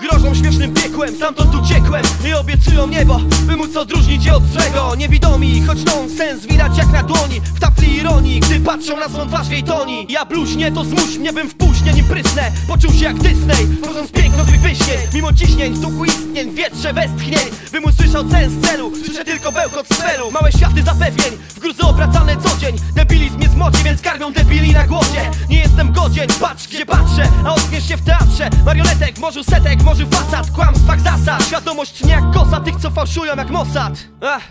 Grożą śmiesznym piekłem, stamtąd uciekłem. I obiecują niebo, by móc odróżnić je od złego. Niewidomi, choć tą sens widać jak na dłoni. W tafli ironii, gdy patrzą na swą twarz jej toni. Ja bluźnie, to zmuś mnie, bym w późnie nim prysnę. Poczuł się jak Disney, wchodząc piękno wyśnień Mimo ciśnień, duchu istnień, wietrze westchnień Bym usłyszał sens celu, słyszę tylko bełkot sferu Małe światy zapewnień, w gruzy obracane co dzień. Debilizm jest moci, więc karmią debili na głodzie. Nie jestem godzien, patrz gdzie patrzę A ockniesz się w teatrze. Marionetek, morzu setek, może fasad Kłamstwach zasad, świadomość nie jak kosa Tych co fałszują jak Mossad. Ach.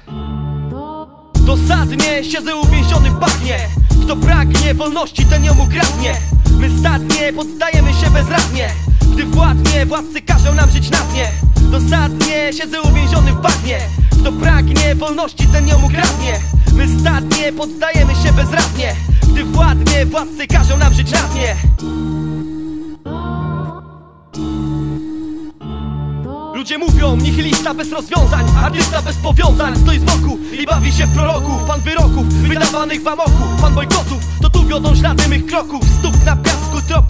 Dosadnie siedzę uwięziony w bagnie. Kto pragnie wolności, ten ją ukradnie. My stadnie poddajemy się bezradnie Gdy władnie, władcy każą nam żyć na dnie Dosadnie siedzę uwięziony w bagnie Kto pragnie wolności, ten ją ukradnie. My stadnie poddajemy się bezradnie. Gdy władnie, władcy każą nam żyć na dnie. Ludzie mówią, nihilista bez rozwiązań Artysta bez powiązań. Stoi z boku i bawi się w proroków Pan wyroków, wydawanych w amoku Pan bojkotów, to tu wiodą ślady mych kroków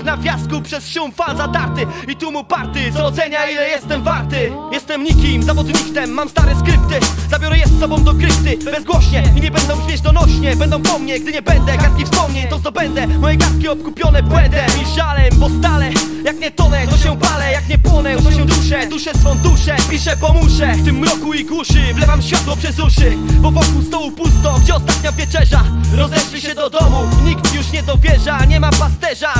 Na piasku, Przez szum fal zatarty. I tłumu party Co ocenia ile jestem warty. Jestem nikim, zawodnikiem, mam stare skrypty. Zabiorę je z sobą do krypty Bezgłośnie. I nie będą brzmieć donośnie Będą po mnie, gdy nie będę. Kartki wspomnień to zdobędę. Moje kartki obkupione błędem i żalem Bo stale, jak nie tonę, to się palę. Jak nie płonę, to się duszę Duszę swą duszę, piszę muszę. W tym mroku i głuszy, wlewam światło przez uszy. Bo wokół stołu pusto, gdzie ostatnia wieczerza. Rozeszli się do domów, nikt już nie dowierza. Nie ma pasterza,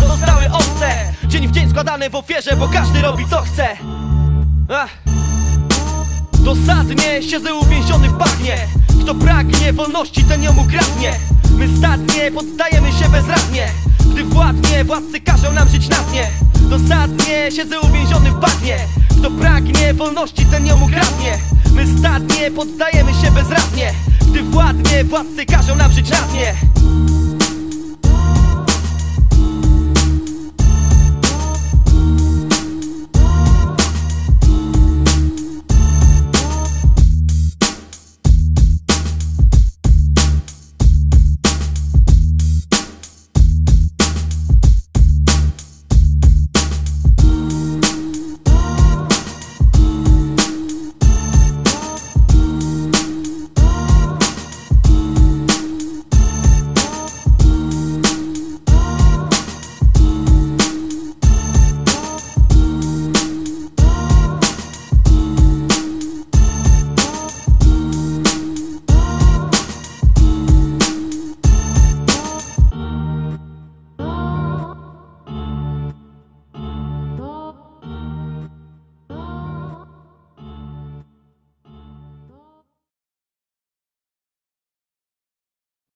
Dzień w ofierze, bo każdy robi co chce. Ach. Dosadnie siedzę uwięziony w bagnie Kto pragnie wolności, ten ją ukradnie. My stadnie poddajemy się bezradnie. Gdy władnie, władcy każą nam żyć na dnie. Dosadnie siedzę uwięziony w bagnie Kto pragnie wolności, ten ją ukradnie. My stadnie poddajemy się bezradnie. Gdy władnie, władcy każą nam żyć na dnie